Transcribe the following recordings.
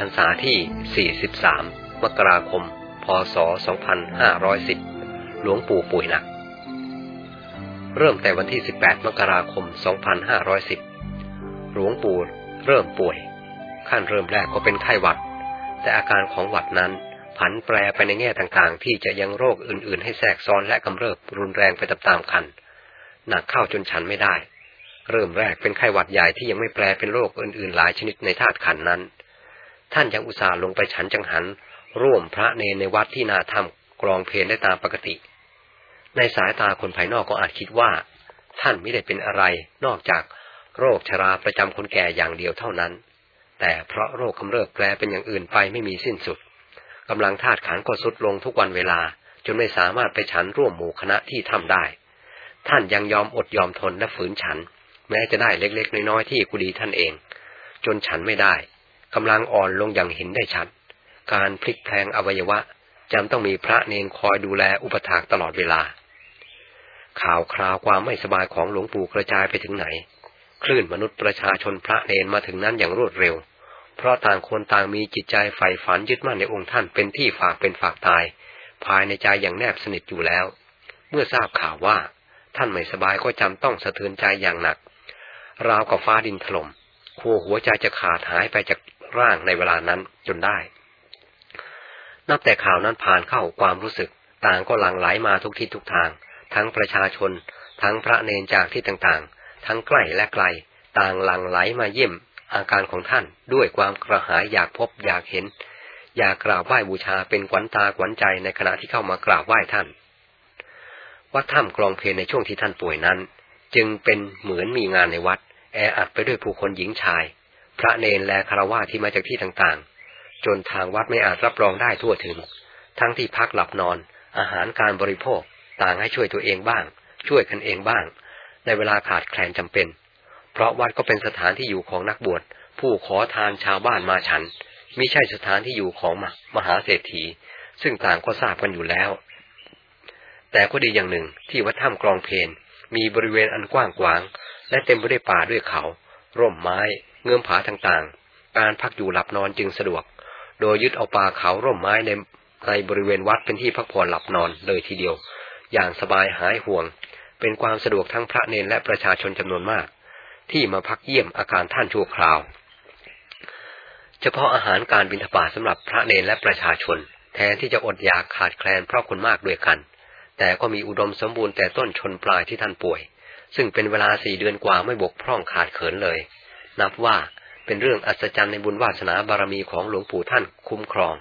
พรรษาที่ 43 มกราคม พศ 2510 หลวงปู่ป่วยหนัก เริ่มแต่วันที่ 18 มกราคม 2510 หลวงปู่เริ่มป่วย ขั้นเริ่มแรกก็เป็นไข้หวัด แต่อาการของหวัดนั้นผันแปรไปในแง่ต่างๆ ที่จะยังโรคอื่นๆ ให้แทรกซ้อนและกำเริบรุนแรงไปตามๆกัน หนักเข้าจนฉันไม่ได้ เริ่มแรกเป็นไข้หวัดใหญ่ที่ยังไม่แปลเป็นโรคอื่นๆ หลายชนิดในธาตุขันนั้น ท่านยังอุตส่าห์ลงไปฉันจังหัน ร่วมพระเนในวัดที่นาทำกรองเพลได้ตามปกติ ในสายตาคนภายนอกก็อาจคิดว่า ท่านไม่ได้เป็นอะไรนอกจากโรคชราประจำคนแก่อย่างเดียวเท่านั้น แต่เพราะโรคกำเริบแปลเป็นอย่างอื่นไปไม่มีสิ้นสุดกำลังธาตุขันก็สุดลงทุกวันเวลา จนไม่สามารถไปฉันร่วมหมู่คณะที่ทำได้ ท่านยังยอมอดยอมทนและฝืนฉัน แม้จะได้เล็กๆน้อยๆที่กุดีท่านเอง จนฉันไม่ได้ กำลังอ่อนลงอย่างเห็นได้ชัด การพลิกแพลงอวัยวะจำต้องมีพระเนนคอยดูแลอุปถากตลอดเวลา ข่าวคราวความไม่สบายของหลวงปู่กระจายไปถึงไหน คลื่นมนุษย์ประชาชนพระเนนมาถึงนั้นอย่างรวดเร็ว เพราะต่างคนต่างมีจิตใจใฝ่ฝันยึดมั่นในองค์ท่านเป็นที่ฝากเป็นฝากตาย ภายในใจอย่างแนบสนิทอยู่แล้ว เมื่อทราบข่าวว่า ท่านไม่สบายก็จำต้องสะเทือนใจอย่างหนัก ราวกับฟ้าดินถลม่มคัวหัวใจจะขาดหายไปจาก ร่างในเวลานั้นจนได้ นับแต่ข่าวนั้นผ่านเข้าความรู้สึก ต่างก็หลั่งไหลมาทุกทิศทุกทาง ทั้งประชาชน ทั้งพระเนนจากที่ต่างๆ ทั้งใกล้และไกล ต่างหลั่งไหลมาเยี่ยมอาการของท่านด้วยความกระหายอยากพบอยากเห็น อยากกราบไหว้บูชาเป็นขวัญตาขวัญใจในขณะที่เข้ามากราบไหว้ท่าน วัดถ้ำกรองเพลในช่วงที่ท่านป่วยนั้น จึงเป็นเหมือนมีงานในวัด แออัดไปด้วยผู้คนหญิงชาย พระเนรและคารวะที่มาจากที่ต่างๆ จนทางวัดไม่อาจรับรองได้ทั่วถึง ทั้งที่พักหลับนอน อาหารการบริโภค ต่างให้ช่วยตัวเองบ้าง ช่วยกันเองบ้าง ในเวลาขาดแคลนจำเป็น เพราะวัดก็เป็นสถานที่อยู่ของนักบวช ผู้ขอทานชาวบ้านมาฉันมิใช่สถานที่อยู่ของมหาเศรษฐี ซึ่งต่างก็ทราบกันอยู่แล้ว แต่ก็ดีอย่างหนึ่งที่วัดถ้ำกรองเพนมีบริเวณอันกว้างขวาง และเต็มไปด้วยป่าด้วยเขา ร่มไม้ เงื่อมผาต่างๆ การพักอยู่หลับนอนจึงสะดวก โดยยึดเอาป่าเขาร่มไม้ในในบริเวณวัดเป็นที่พักผ่อนหลับนอนเลยทีเดียว อย่างสบายหายห่วง เป็นความสะดวกทั้งพระเนรและประชาชนจำนวนมาก ที่มาพักเยี่ยมอาการท่านชั่วคราว เฉพาะอาหารการบิณฑบาตสำหรับพระเนรและประชาชน แทนที่จะอดอยากขาดแคลนเพราะคนมากด้วยกัน แต่ก็มีอุดมสมบูรณ์แต่ต้นชนปลายที่ท่านป่วย ซึ่งเป็นเวลาสี่เดือนกว่าไม่บกพร่องขาดเขินเลย นับว่าเป็นเรื่องอัศจรรย์ในบุญวาสนาบารมีของหลวงปู่ท่านคุ้มครอง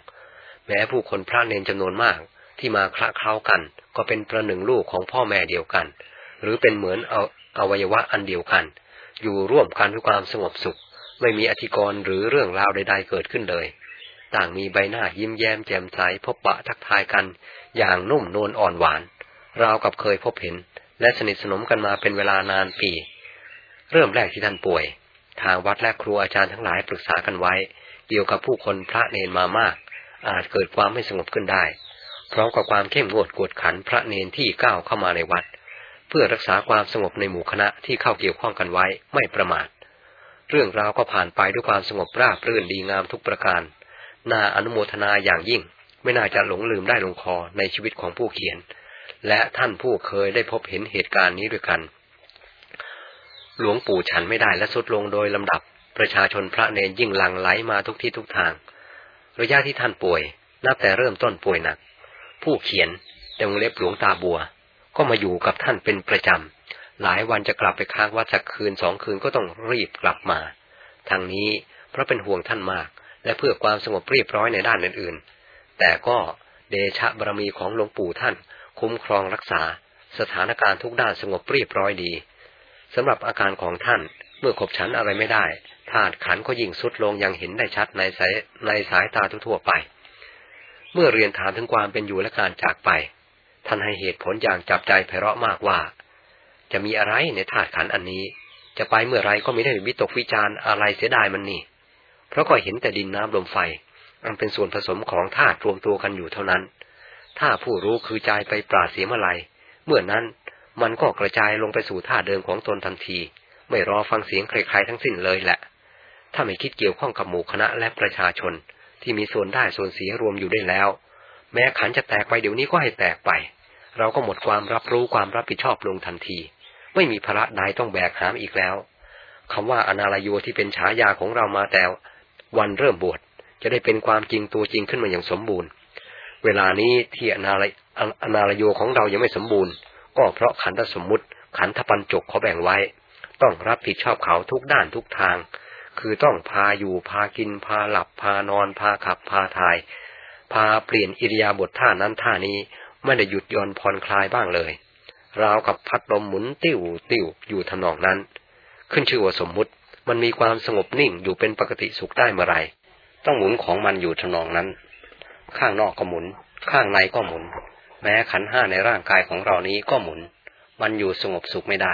แม้ผู้คนพระเนรจำนวนมากที่มาคละเคล้ากัน ก็เป็นประหนึ่งลูกของพ่อแม่เดียวกัน หรือเป็นเหมือนเอาอวัยวะอันเดียวกัน อยู่ร่วมกันด้วยความสงบสุข ไม่มีอธิกรณ์หรือเรื่องราวใด ๆ เกิดขึ้นเลย ต่างมีใบหน้ายิ้มแย้มแจ่มใสพบปะทักทายกัน อย่างนุ่มนวลอ่อนหวาน ราวกับเคยพบเห็น และสนิทสนมกันมาเป็นเวลานานปี เริ่มแรกที่ท่านป่วย ทางวัดและครูอาจารย์ทั้งหลายปรึกษากันไว้ เกี่ยวกับผู้คนพระเนนมามาก อาจเกิดความไม่สงบขึ้นได้พร้อมกับความเข้มงวดกวดขันพระเนนที่ก้าวเข้ามาในวัด เพื่อรักษาความสงบในหมู่คณะที่เข้าเกี่ยวข้องกันไว้ไม่ประมาท เรื่องราวก็ผ่านไปด้วยความสงบราบรื่นดีงามทุกประการ น่าอนุโมทนาอย่างยิ่ง ไม่น่าจะหลงลืมได้ลงคอในชีวิตของผู้เขียน และท่านผู้เคยได้พบเห็นเหตุการณ์นี้ด้วยกัน หลวงปู่ฉันไม่ได้และสุดลงโดยลำดับ ประชาชนพระเนรยิ่งหลั่งไหลมาทุกที่ทุกทาง ระยะที่ท่านป่วย นับแต่เริ่มต้นป่วยหนัก ผู้เขียนแต่งเล็บหลวงตาบัว ก็มาอยู่กับท่านเป็นประจำ หลายวันจะกลับไปค้างวัดสักคืนสองคืนก็ต้องรีบกลับมา ทางนี้เพราะเป็นห่วงท่านมาก และเพื่อความสงบเรียบร้อยในด้านอื่นๆ แต่ก็เดชะบารมีของหลวงปู่ท่าน คุ้มครองรักษา สถานการณ์ทุกด้านสงบเรียบร้อยดี สำหรับอาการของท่าน เมื่อขบฉันอะไรไม่ได้ธาตุขันก็ยิ่งสุดลงยังเห็นได้ชัดในสายในสายตาทั่วไป เมื่อเรียนถามถึงความเป็นอยู่และการจากไป ท่านให้เหตุผลอย่างจับใจไพเราะมากว่า จะมีอะไรในธาตุขันอันนี้ จะไปเมื่อไรก็ไม่ได้วิตกวิจารอะไรเสียดายมันนี่ เพราะก็เห็นแต่ดินน้ำลมไฟ อันเป็นส่วนผสมของธาตุรวมตัวกันอยู่เท่านั้น ถ้าผู้รู้คือใจไปปราศเสียเมื่อไรเมื่อนั้น มันก็กระจายลงไปสู่ธาเดิมของตนทันที ไม่รอฟังเสียงใครๆทั้งสิ้นเลยแหละ ถ้าไม่คิดเกี่ยวข้องกับหมู่คณะและประชาชน ที่มีส่วนได้ส่วนเสียรวมอยู่ได้แล้ว แม้ขันจะแตกไปเดี๋ยวนี้ก็ให้แตกไป เราก็หมดความรับรู้ความรับผิดชอบลงทันที ไม่มีภาระใดต้องแบกหามอีกแล้วคำว่าอนาลโยที่เป็นฉายาของเรามาแต่วันเริ่มบวชจะได้เป็นความจริงตัวจริงขึ้นมาอย่างสมบูรณ์ เวลานี้ที่อนาลอนาลโยของเรายังไม่สมบูรณ์ ก็เพราะขันธสมมุติ ขันธปัญจกเขาแบ่งไว้ ต้องรับผิดชอบเขาทุกด้านทุกทาง คือต้องพาอยู่พากินพาหลับพานอน พาขับพาถ่าย พาเปลี่ยนอิริยาบถท่านั้นท่านี้ไม่ได้หยุดย่อนผ่อนคลายบ้างเลยราวกับพัดลมหมุนติ้วติ้วอยู่ทนองนั้น ขึ้นชื่อว่าสมมุติมันมีความสงบนิ่งอยู่เป็นปกติสุขได้เมื่อไรต้องหมุนของมันอยู่ทนองนั้น ข้างนอกก็หมุน ข้างในก็หมุน แม้ขันห้าในร่างกายของเรานี้ก็หมุน มันอยู่สงบสุขไม่ได้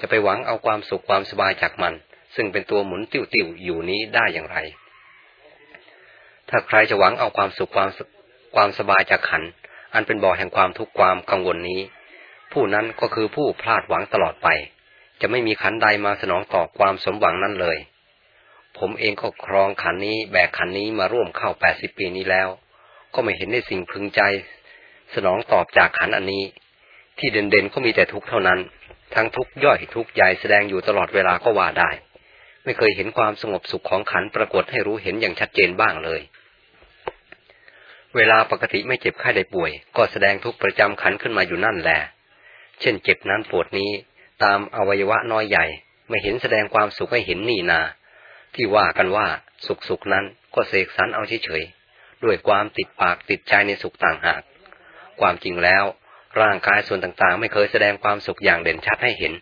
จะไปหวังเอาความสุขความสบายจากมัน ซึ่งเป็นตัวหมุนติ้วติวอยู่นี้ได้อย่างไร ถ้าใครจะหวังเอาความสุขความความสบายจากขัน อันเป็นบ่อแห่งความทุกข์ความกังวลนี้ ผู้นั้นก็คือผู้พลาดหวังตลอดไป จะไม่มีขันใดมาสนองต่อความสมหวังนั้นเลย ผมเองก็ครองขันนี้แบกขันนี้มาร่วมเข้าแปดสิบปีนี้แล้ว ก็ไม่เห็นได้สิ่งพึงใจ สนองตอบจากขันอันนี้ ที่เด่นๆก็มีแต่ทุกเท่านั้น ทั้งทุกย่อยทุกใหญ่แสดงอยู่ตลอดเวลาก็ว่าได้ ไม่เคยเห็นความสงบสุขของขันปรากฏให้รู้เห็นอย่างชัดเจนบ้างเลย เวลาปกติไม่เจ็บไข้ได้ป่วย ก็แสดงทุกประจำขันขึ้นมาอยู่นั่นแหละเช่น เจ็บนั้นปวดนี้ตามอวัยวะน้อยใหญ่ ไม่เห็นแสดงความสุขให้เห็นนี่นา ที่ว่ากันว่าสุขสุขนั้นก็เสกสรรเอาเฉยๆด้วยความติดปากติดใจในสุขต่างหาก ความจริงแล้ว ร่างกายส่วนต่างๆ ไม่เคยแสดงความสุขอย่างเด่นชัดให้เห็น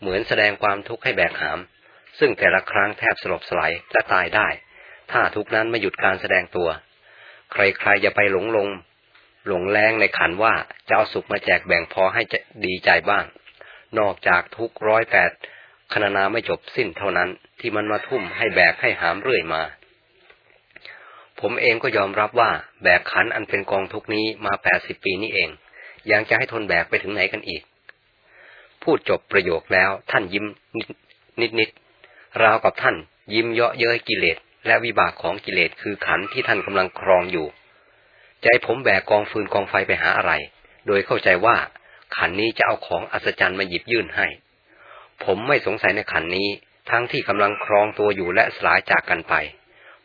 เหมือนแสดงความทุกข์ให้แบกหาม ซึ่งแต่ละครั้งแทบสลบสลายและตายได้ ถ้าทุกนั้นไม่หยุดการแสดงตัว ใครๆจะไปหลงลง หลงแรงในขันว่าจะเอาสุขมาแจกแบ่งพอให้ดีใจบ้าง นอกจากทุกร้อยแปดคณนาไม่จบสิ้นเท่านั้นที่มันมาทุ่มให้แบกให้หามเรื่อยมา ผมเองก็ยอมรับว่าแบกขันอันเป็นกองทุกนี้มาแปดสิบปีนี้เอง ยังจะให้ทนแบกไปถึงไหนกันอีก พูดจบประโยคแล้วท่านยิ้มนิดนิดราวกับท่าน ยิ้มเยาะเย้ยกิเลสและวิบากของกิเลสคือขันที่ท่านกำลังครองอยู่ ใจผมแบกกองฟืนกองไฟไปหาอะไร โดยเข้าใจว่า ขันนี้จะเอาของอัศจรรย์มาหยิบยื่นให้ ผมไม่สงสัยในขันนี้ ทั้งที่กำลังครองตัวอยู่และสลายจากกันไป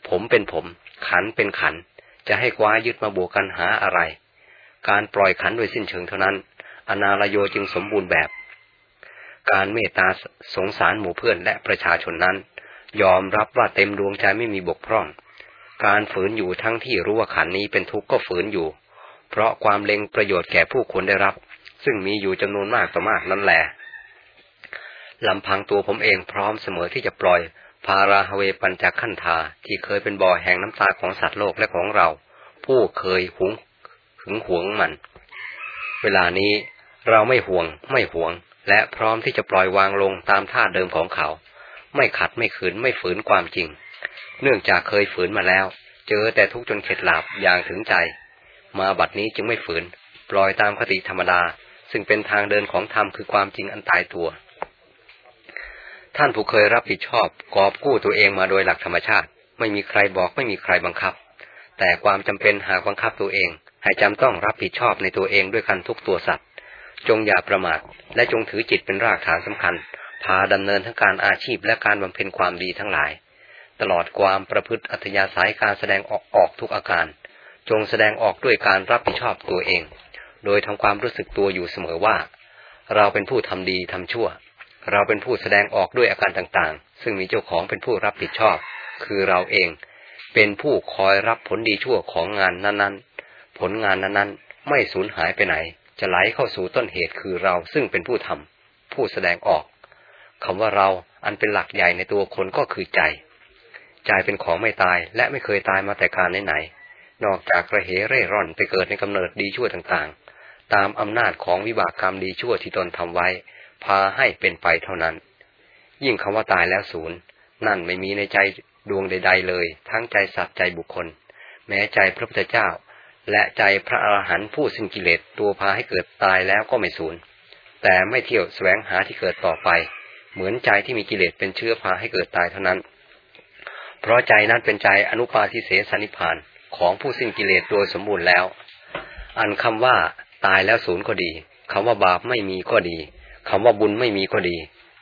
ผมเป็นผม ขันเป็นขัน จะให้คว้ายึดมาบวกกันหาอะไร การปล่อยขันโดยสิ้นเชิงเท่านั้น อนาลโยจึงสมบูรณ์แบบ การเมตตาสงสารหมู่เพื่อนและประชาชนนั้น ยอมรับว่าเต็มดวงใจไม่มีบกพร่อง การฝืนอยู่ทั้งที่รู้ว่าขันนี้เป็นทุกข์ก็ฝืนอยู่ เพราะความเล็งประโยชน์แก่ผู้คนได้รับ ซึ่งมีอยู่จำนวนมากต่อมากนั่นแหละลำพังตัวผมเองพร้อมเสมอที่จะปล่อย พาราฮเวปัญจขันธาที่เคยเป็นบ่อแห่งน้ำตาของสัตว์โลกและของเรา ผู้เคยหงหึงหวงมัน เวลานี้เราไม่ห่วง ไม่หวง และพร้อมที่จะปล่อยวางลงตามท่าเดิมของเขา ไม่ขัดไม่ขืนไม่ฝืนความจริง เนื่องจากเคยฝืนมาแล้ว เจอแต่ทุกจนเข็ดหลาบอย่างถึงใจ มาบัดนี้จึงไม่ฝืน ปล่อยตามคติธรรมดา ซึ่งเป็นทางเดินของธรรมคือความจริงอันตายตัว ท่านผู้เคยรับผิดชอบกอบกู้ตัวเองมาโดยหลักธรรมชาติ ไม่มีใครบอกไม่มีใครบังคับ แต่ความจำเป็นหากบังคับตัวเอง ให้จำต้องรับผิดชอบในตัวเองด้วยกันทุกตัวสัตว์ จงอย่าประมาทและจงถือจิตเป็นรากฐานสำคัญ พาดำเนินทั้งการอาชีพและการบำเพ็ญความดีทั้งหลาย ตลอดความประพฤติอัธยาศัยการแสดงออกออกทุกอาการ จงแสดงออกด้วยการรับผิดชอบตัวเอง โดยทำความรู้สึกตัวอยู่เสมอว่า เราเป็นผู้ทำดีทำชั่ว เราเป็นผู้แสดงออกด้วยอาการต่างๆ ซึ่งมีเจ้าของเป็นผู้รับผิดชอบ คือเราเอง เป็นผู้คอยรับผลดีชั่วของงานนั้นๆ ผลงานนั้นๆ ไม่สูญหายไปไหน จะไหลเข้าสู่ต้นเหตุคือเราซึ่งเป็นผู้ทำผู้แสดงออกคำว่าเราอันเป็นหลักใหญ่ในตัวคนก็คือใจ ใจเป็นของไม่ตายและไม่เคยตายมาแต่การไหนๆนอกจากกระเหเร่ร่อนไปเกิดในกำเนิดดีชั่วต่างๆ ตามอำนาจของวิบากกรรมดีชั่วที่ตนทำไว้ พาให้เป็นไปเท่านั้น ยิ่งคำว่าตายแล้วศูนย์ นั่นไม่มีในใจดวงใด ๆ เลย ทั้งใจสัตว์ใจบุคคล แม้ใจพระพุทธเจ้า และใจพระอรหันต์ผู้สิ้นกิเลสตัวพาให้เกิดตายแล้วก็ไม่สูญแต่ไม่เที่ยวแสวงหาที่เกิดต่อไป เหมือนใจที่มีกิเลสเป็นเชื้อพาให้เกิดตายเท่านั้น เพราะใจนั้นเป็นใจอนุปาทิเสสนิพานของผู้สิ้นกิเลสโดยสมบูรณ์แล้ว อันคำว่าตายแล้วศูนย์ก็ดีคำว่าบาปไม่มีก็ดี คำว่าบุญไม่มีก็ดี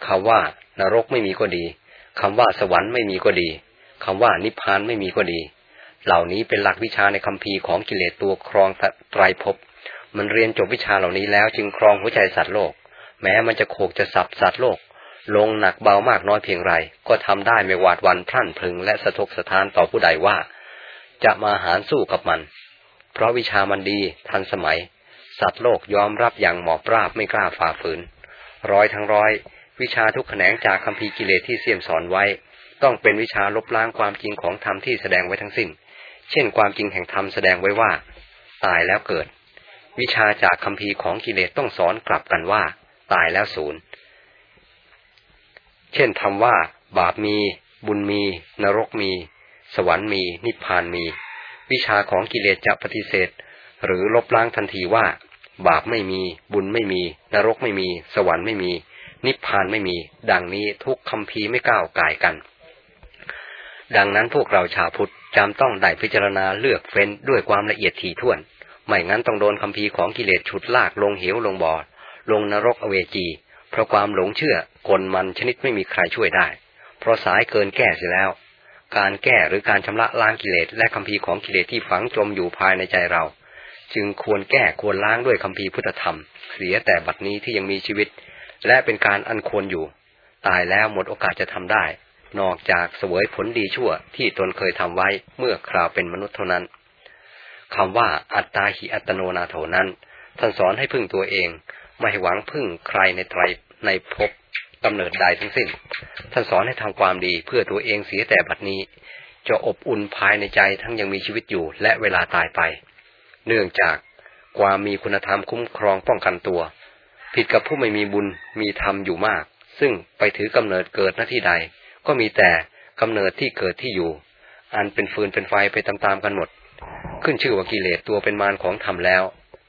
คำว่านรกไม่มีก็ดีคำว่าสวรรค์ไม่มีก็ดีคำว่านิพพานไม่มีก็ดี เหล่านี้เป็นหลักวิชาในคำพีของกิเลสตัวครองไตรภพ มันเรียนจบวิชาเหล่านี้แล้วจึงครองหัวใจสัตว์โลก แม้มันจะโขกจะสับสัตว์โลก ลงหนักเบามากน้อยเพียงไร ก็ทำได้ไม่หวาดวันพลั่นพึงและสะทกสะท้านต่อผู้ใดว่า จะมาหารสู้กับมัน เพราะวิชามันดีทันสมัย สัตว์โลกยอมรับอย่างหมอบราบไม่กล้าฝ่าฝืน ร้อยทั้งร้อย วิชาทุกแขนงจากคำพีกิเลสที่เสี่ยมสอนไว้ ต้องเป็นวิชาลบล้างความจริงของธรรมที่แสดงไว้ทั้งสิ้น เช่นความจริงแห่งธรรมแสดงไว้ว่า ตายแล้วเกิด วิชาจากคำพีของกิเลสต้องสอนกลับกันว่า ตายแล้วศูนย์เช่นทำว่า บาปมี บุญมี นรกมี สวรรค์มี นิพพานมี วิชาของกิเลสจะปฏิเสธ หรือลบล้างทันทีว่า บาปไม่มี บุญไม่มี นรกไม่มี สวรรค์ไม่มี นิพพานไม่มี ดังนี้ทุกคำพีไม่ก้าวกายกัน ดังนั้นพวกเราชาวพุทธจำต้องได้พิจารณาเลือกเฟ้นด้วยความละเอียดถี่ถ้วน ไม่งั้นต้องโดนคำพีของกิเลสฉุดลากลงเหวลงบ่อลงนรกอเวจี เพราะความหลงเชื่อกลมันชนิดไม่มีใครช่วยได้ เพราะสายเกินแก้เสียแล้ว การแก้หรือการชำระล้างกิเลสและคำพีของกิเลสที่ฝังจมอยู่ภายในใจเรา จึงควรแก้ควรล้างด้วยคำพีพุทธธรรม เสียแต่บัดนี้ที่ยังมีชีวิต และเป็นการอันควรอยู่ ตายแล้วหมดโอกาสจะทำได้ นอกจากเสวยผลดีชั่วที่ตนเคยทำไว้เมื่อคราวเป็นมนุษย์เท่านั้นคำว่าอัตตาหิอัตโนนาโถนั้น ท่านสอนให้พึ่งตัวเอง ไม่หวังพึ่งใครในไตรในภพกำเนิดใดทั้งสิ้น ท่านสอนให้ทำความดีเพื่อตัวเองเสียแต่บัดนี้ จะอบอุ่นภายในใจทั้งยังมีชีวิตอยู่และเวลาตายไป เนื่องจากความมีคุณธรรมคุ้มครองป้องกันตัว ผิดกับผู้ไม่มีบุญมีธรรมอยู่มาก ซึ่งไปถือกำเนิดเกิดหน้าที่ใด ก็มีแต่กำเนิดที่เกิดที่อยู่ อันเป็นฟืนเป็นไฟไปตามๆกันหมด ขึ้นชื่อว่ากิเลสตัวเป็นมารของธรรมแล้ว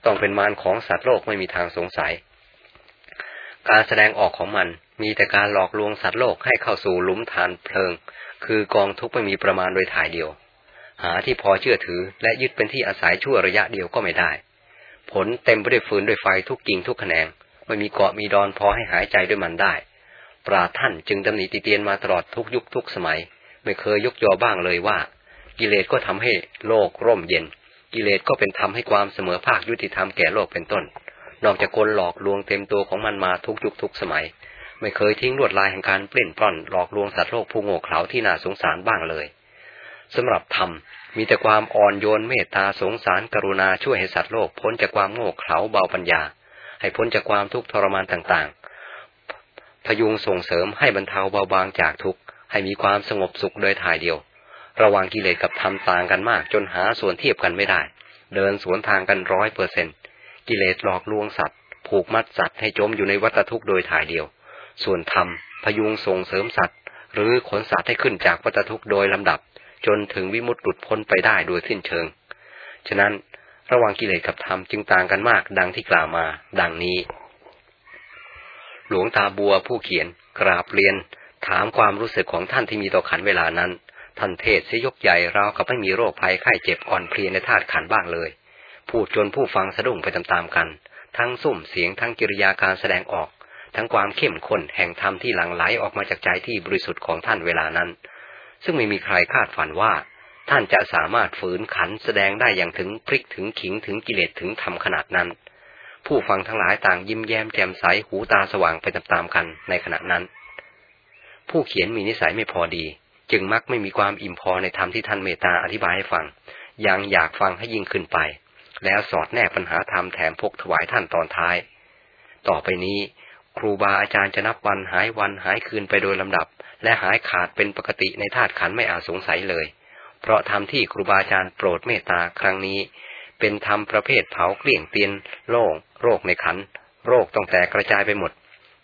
ต้องเป็นมารของสัตว์โลกไม่มีทางสงสัย การแสดงออกของมันมีแต่การหลอกลวงสัตว์โลกให้เข้าสู่หลุมฐานเพลิง คือกองทุกข์ไม่มีประมาณโดยถ่ายเดียว หาที่พอเชื่อถือ และยึดเป็นที่อาศัยชั่วระยะเดียวก็ไม่ได้ ผลเต็มไปด้วยฟืนด้วยไฟทุกกิ่งทุกแขนง ไม่มีเกาะมีดอนพอให้หายใจด้วยมันได้ ปราท่านจึงดำหนิติเตียนมาตลอดทุกยุคทุกสมัย ไม่เคยยกยอบ้างเลยว่า กิเลสก็ทำให้โลกร่มเย็น กิเลสก็เป็นทำให้ความเสมอภาคยุติธรรมแก่โลกเป็นต้น นอกจากกลหลอกลวงเต็มตัวของมันมาทุกยุคทุกสมัย ไม่เคยทิ้งลวดลายแห่งการเปลี่ยนปล้อนหลอกลวงสัตว์โลกผู้โง่เขลาที่น่าสงสารบ้างเลย สำหรับธรรมมีแต่ความอ่อนโยนเมตตาสงสารกรุณาช่วยให้สัตว์โลกพ้นจากความโง่เขลาเบาปัญญา ให้พ้นจากความทุกข์ทรมานต่างๆ พยุงส่งเสริมให้บรรเทาเบาบางจากทุกข์ให้มีความสงบสุขโดยถ่ายเดียว ระหว่างกิเลสกับธรรมต่างกันมาก จนหาส่วนเทียบกันไม่ได้ เดินสวนทางกันร้อยเปอร์เซนกิเลสหลอกลวงสัตว์ ผูกมัดสัตว์ให้จมอยู่ในวัฏทุกข์โดยถ่ายเดียว ส่วนธรรมพยุงส่งเสริมสัตว์ หรือขนสัตว์ให้ขึ้นจากวัฏทุกข์โดยลำดับ จนถึงวิมุตติหลุดพ้นไปได้โดยสิ้นเชิง ฉะนั้นระหว่างกิเลสกับธรรมจึงต่างกันมากดังที่กล่าวมา ดังนี้ หลวงตาบัวผู้เขียนกราบเรียน ถามความรู้สึกของท่านที่มีต่อขันเวลานั้น ท่านเทศเสยกใหญ่ราวกับไม่มีโรคภัยไข้เจ็บอ่อนเพลียในธาตุขันบ้างเลย พูดจนผู้ฟังสะดุ้งไปตามๆกัน ทั้งสุ่มเสียงทั้งกิริยาการแสดงออก ทั้งความเข้มข้นแห่งธรรมที่หลั่งไหลออกมาจากใจที่บริสุทธิ์ของท่านเวลานั้น ซึ่งไม่มีใครคาดฝันว่า ท่านจะสามารถฝืนขันแสดงได้อย่างถึงพริกถึงขิงถึงกิเลสถึงธรรมขนาดนั้น ผู้ฟังทั้งหลายต่างยิ้มแย้มแจ่มใสหูตาสว่างไปตามๆกันในขณะนั้น ผู้เขียนมีนิสัยไม่พอดี จึงมักไม่มีความอิ่มพอในธรรมที่ท่านเมตตาอธิบายให้ฟังยังอยากฟังให้ยิ่งขึ้นไป แล้วสอดแนบปัญหาธรรมแถมพกถวายท่านตอนท้าย ต่อไปนี้ ครูบาอาจารย์จะนับวันหายวันหายคืนไปโดยลำดับ และหายขาดเป็นปกติในธาตุขันไม่อาจสงสัยเลย เพราะธรรมที่ครูบาอาจารย์โปรดเมตตาครั้งนี้ เป็นธรรมประเภทเผาเกลี้ยงเตียนโล่งโรคในขัน โรคต้องแตกกระจายไปหมด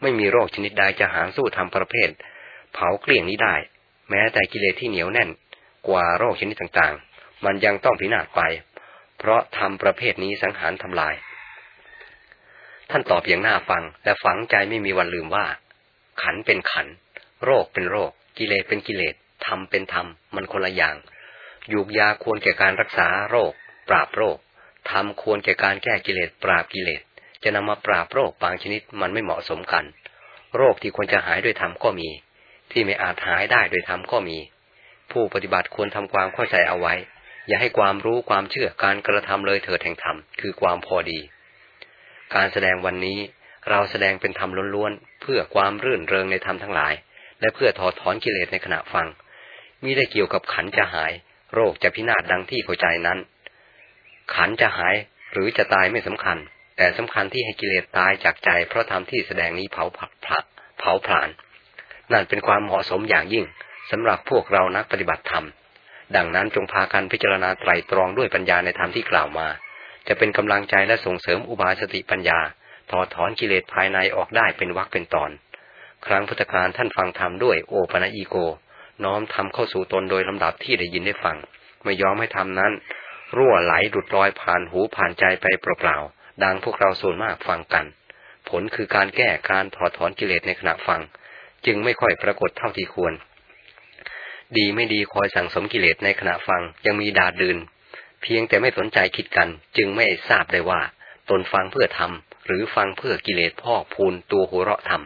ไม่มีโรคชนิดใดจะหาสู้ธรรมประเภท เผาเกลี้ยงนี้ได้ แม้แต่กิเลสที่เหนียวแน่น กว่าโรคชนิดต่างๆ มันยังต้องพินาศไป เพราะทำประเภทนี้สังหารทำลาย ท่านตอบอย่างน่าฟังและฝังใจไม่มีวันลืมว่า ขันเป็นขัน โรคเป็นโรค กิเลสเป็นกิเลสธรรมเป็นธรรม มันคนละอย่าง ยูกยาควรแก่การรักษาโรค ปราบโรคธรรมควรแก่การแก้กิเลสปราบกิเลส จะนำมาปราบโรคบางชนิดมันไม่เหมาะสมกัน โรคที่ควรจะหายด้วยธรรมก็มี ที่ไม่อาจหายได้ด้วยธรรมก็มี ผู้ปฏิบัติควรทำความเข้าใจเอาไว้ อย่าให้ความรู้ความเชื่อการกระทำเลยเถิดแห่งธรรมคือความพอดี การแสดงวันนี้เราแสดงเป็นธรรมล้วนๆเพื่อความรื่นเริงในธรรมทั้งหลาย และเพื่อถอดถอนกิเลสในขณะฟังมิได้เกี่ยวกับขันจะหาย โรคจะพินาศดังที่เข้าใจนั้น ขันจะหายหรือจะตายไม่สำคัญ แต่สำคัญที่ให้กิเลสตายจากใจเพราะธรรมที่แสดงนี้เผาผักพระเผาผลาญนั่นเป็นความเหมาะสมอย่างยิ่งสำหรับพวกเรานักปฏิบัติธรรม ดังนั้นจงพากันพิจารณาไตรตรองด้วยปัญญาในธรรมที่กล่าวมา จะเป็นกำลังใจและส่งเสริมอุบาสติปัญญาถอดถอนกิเลสภายในออกได้เป็นวรรคเป็นตอน ครั้งพุทธการท่านฟังธรรมด้วยโอปะอีโก น้อมทำเข้าสู่ตนโดยลำดับที่ได้ยินได้ฟัง ไม่ยอมให้ทำนั้น รั่วไหลดุดลอยผ่านหูผ่านใจไปเปล่าๆดังพวกเราส่วนมากฟังกัน ผลคือการแก้การถอดถอนกิเลสในขณะฟัง จึงไม่ค่อยปรากฏเท่าที่ควร ดีไม่ดีคอยสั่งสมกิเลสในขณะฟังยังมีดาดืนเพียงแต่ไม่สนใจคิดกัน จึงไม่ทราบได้ว่า ตนฟังเพื่อทำหรือฟังเพื่อกิเลสพ่อพูนตัวหัวเราะธรรม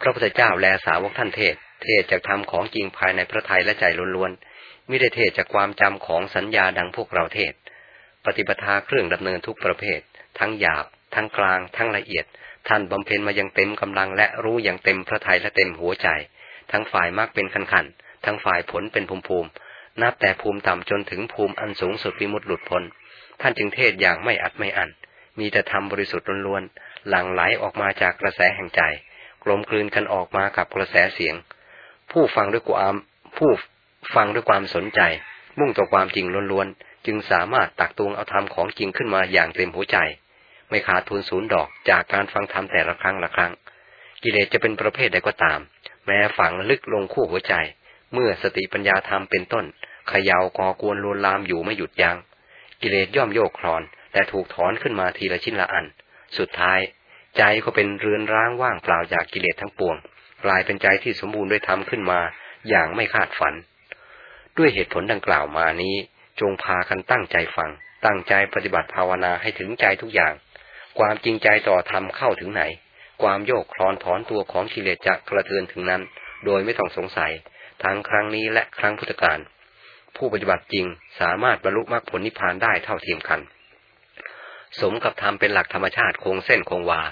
พระพุทธเจ้าแลสาวกท่านเทศ เทศจากธรรมของจริงภายในพระทัยและใจล้วนๆไม่ได้เทศจากความจำของสัญญาดังพวกเราเทศ ปฏิปทาเครื่องดำเนินทุกประเภท ทั้งหยาบ ทั้งกลาง ทั้งละเอียด ท่านบำเพ็ญมายังเต็มกำลังและรู้อย่างเต็มพระทัยและเต็มหัวใจ ทั้งฝ่ายมากเป็นขันขันทั้งฝ่ายผลเป็นภูมิภูมินับแต่ภูมิต่ำจนถึงภูมิอันสูงสุดวิมุตติหลุดพ้น ท่านจึงเทศอย่างไม่อัดไม่อั้นมีแต่ธรรมบริสุทธิ์ล้วนๆ หลั่งไหลออกมาจากกระแสแห่งใจ ลมกลืนกันออกมากับกระแสเสียง ผู้ฟังด้วยความผู้ฟังด้วยความสนใจ มุ่งต่อความจริงล้วนๆ จึงสามารถตักตวงเอาธรรมของจริงขึ้นมาอย่างเต็มหัวใจ ไม่ขาดทุนศูนย์ดอกจากการฟังธรรมแต่ละครั้งละครั้ง กิเลสจะเป็นประเภทใดก็ตาม แม้ฝังลึกลงคู่หัวใจ เมื่อสติปัญญาธรรมเป็นต้นเขย่าก่อกวนลวนลามอยู่ไม่หยุดยัง้งกิเลสย่อมโยกคลอนแต่ถูกถอนขึ้นมาทีละชิ้นละอัน สุดท้าย ใจก็เป็นเรือนร้างว่างเปล่าจากกิเลสทั้งปวง กลายเป็นใจที่สมบูรณ์ด้วยธรรมขึ้นมาอย่างไม่คาดฝัน ด้วยเหตุผลดังกล่าวมานี้ จงพากันตั้งใจฟัง ตั้งใจปฏิบัติภาวนาให้ถึงใจทุกอย่าง ความจริงใจต่อธรรมเข้าถึงไหน ความโยกคลอนถอนตัวของกิเลสจะกระเทือนถึงนั้น โดยไม่ต้องสงสัย ทั้งครั้งนี้และครั้งพุทธกาลผู้ปฏิบัติจริงสามารถบรรลุมรรคผลนิพพานได้เท่าเทียมกัน สมกับธรรมเป็นหลักธรรมชาติคงเส้นคงวา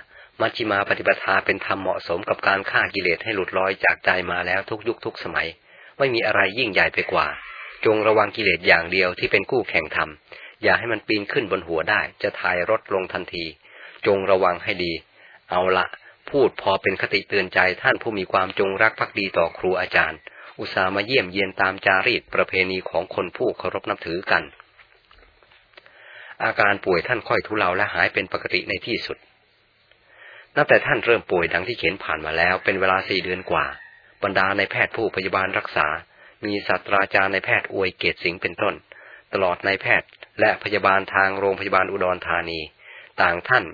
มัชฌิมาปฏิปทาเป็นธรรมเหมาะสมกับการฆ่ากิเลสให้หลุดลอยจากใจมาแล้วทุกยุคทุกสมัย ไม่มีอะไรยิ่งใหญ่ไปกว่า จงระวังกิเลสอย่างเดียวที่เป็นกู้แข่งธรรม อย่าให้มันปีนขึ้นบนหัวได้ จะทายรถลงทันที จงระวังให้ดี เอาละพูดพอเป็นคติเตือนใจท่านผู้มีความจงรักภักดีต่อครูอาจารย์ อุตส่าห์มาเยี่ยมเยียนตามจารีตประเพณีของคนผู้เคารพนับถือกัน อาการป่วยท่านค่อยทุเลาและหายเป็นปกติในที่สุด นับแต่ท่านเริ่มป่วยดังที่เขียนผ่านมาแล้วเป็นเวลาสี่เดือนกว่า บรรดาในแพทย์ผู้พยาบาลรักษา มีศาสตราจารย์ในแพทย์อวยเกตสิงเป็นต้น ตลอดในแพทย์และพยาบาลทางโรงพยาบาลอุดรธานี ต่างท่าน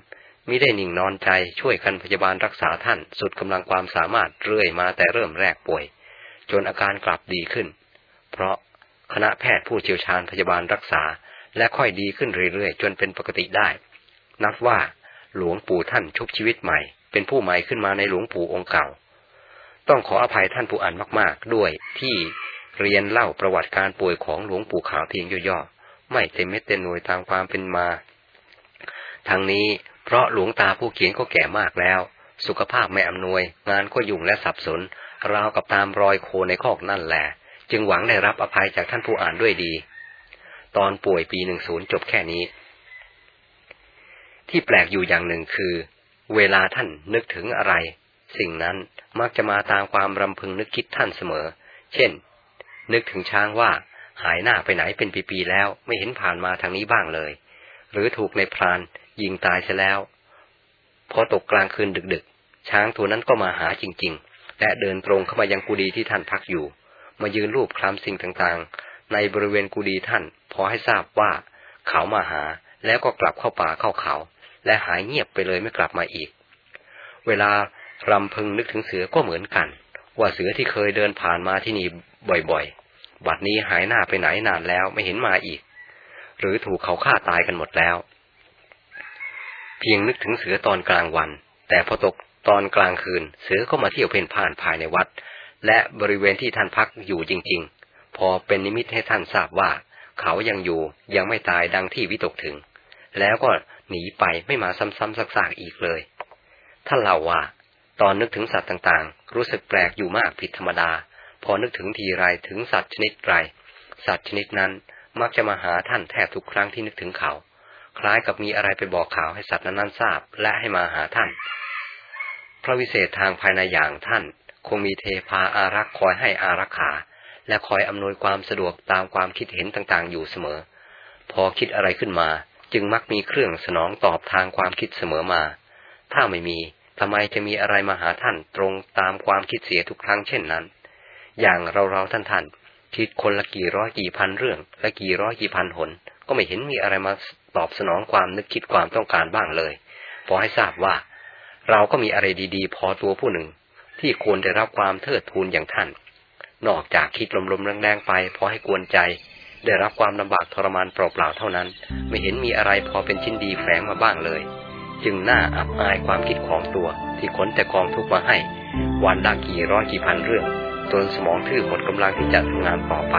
มิได้นิ่งนอนใจช่วยกันพยาบาลรักษาท่านสุดกำลังความสามารถเรื่อยมาแต่เริ่มแรกป่วย จนอาการกลับดีขึ้น เพราะคณะแพทย์ผู้เชี่ยวชาญพยาบาลรักษา และค่อยดีขึ้นเรื่อยๆ จนเป็นปกติได้ นับว่า หลวงปู่ท่านชุบชีวิตใหม่ เป็นผู้ใหม่ขึ้นมาในหลวงปู่องค์เก่า ต้องขออภัยท่านผู้อ่านมากๆ ด้วยที่เรียนเล่าประวัติการป่วยของหลวงปู่ขาวเพียงย่อๆไม่เต็มเม็ดเต็มหน่วยตามความเป็นมาทั้งนี้เพราะหลวงตาผู้เขียนก็แก่มากแล้ว สุขภาพไม่อำนวย งานก็ยุ่งและสับสน ราวกับตามรอยโคในคอกนั่นแหละ จึงหวังได้รับอภัยจากท่านผู้อ่านด้วยดี ตอนป่วยปีหนึ่งศูนย์จบแค่นี้ ที่แปลกอยู่อย่างหนึ่งคือ เวลาท่านนึกถึงอะไร สิ่งนั้นมักจะมาตามความรำพึงนึกคิดท่านเสมอ เช่น นึกถึงช้างว่าหายหน้าไปไหนเป็นปีๆแล้วไม่เห็นผ่านมาทางนี้บ้างเลย หรือถูกในพรานยิงตายเสียแล้ว พอตกกลางคืนดึกๆ ช้างตัวนั้นก็มาหาจริงๆ และเดินตรงเข้ามายังกุฏิที่ท่านพักอยู่ มายืนรูปคลำสิ่งต่างๆ ในบริเวณกุฏิท่าน พอให้ทราบว่าเขามาหาแล้วก็กลับเข้าป่าเข้าเขา และหายเงียบไปเลยไม่กลับมาอีก เวลารำพึงนึกถึงเสือก็เหมือนกัน ว่าเสือที่เคยเดินผ่านมาที่นี่บ่อยๆ บัดนี้หายหน้าไปไหนนานแล้วไม่เห็นมาอีก หรือถูกเขาฆ่าตายกันหมดแล้ว เพียงนึกถึงเสือตอนกลางวัน แต่พอตกตอนกลางคืน เสือก็มาเที่ยวเพ่นพ่านภายในวัด และบริเวณที่ท่านพักอยู่จริง ๆ พอเป็นนิมิตให้ท่านทราบว่า เขายังอยู่ยังไม่ตายดังที่วิตกถึง แล้วก็ หนีไปไม่มาซ้ำๆซากๆอีกเลย ท่านเล่าว่า ตอนนึกถึงสัตว์ต่างๆ รู้สึกแปลกอยู่มากผิดธรรมดา พอนึกถึงทีไรถึงสัตว์ชนิดไร สัตว์ชนิดนั้นมักจะมาหาท่านแทบทุกครั้งที่นึกถึงเขา คล้ายกับมีอะไรไปบอกข่าวให้สัตว์นั้นๆทราบ และให้มาหาท่าน พระวิเศษทางภายในอย่างท่าน คงมีเทพาอารักษ์คอยให้อารักขา และคอยอำนวยความสะดวกตามความคิดเห็นต่างๆ อยู่เสมอ พอคิดอะไรขึ้นมา จึงมักมีเครื่องสนองตอบทางความคิดเสมอมา ถ้าไม่มีทำไมจะมีอะไรมาหาท่านตรงตามความคิดเสียทุกครั้งเช่นนั้น อย่างเราเราท่านท่านคิดคนละกี่ร้อยกี่พันเรื่อง และกี่ร้อยกี่พันหน ก็ไม่เห็นมีอะไรมาตอบสนองความนึกคิดความต้องการบ้างเลย พอให้ทราบว่า เราก็มีอะไรดีๆ พอตัวผู้หนึ่ง ที่ควรได้รับความเทิดทูนอย่างท่าน นอกจากคิดลมๆแรงๆไปพอให้กวนใจ ได้รับความลำบากทรมานเปล่าๆเท่านั้น ไม่เห็นมีอะไรพอเป็นชิ้นดีแฝงมาบ้างเลย จึงน่าอับอายความคิดของตัว ที่ขนแต่กองทุกมาให้ วันละกี่ร้อยกี่พันเรื่องจนสมองทื่อหมดกำลังที่จะทำงานต่อไป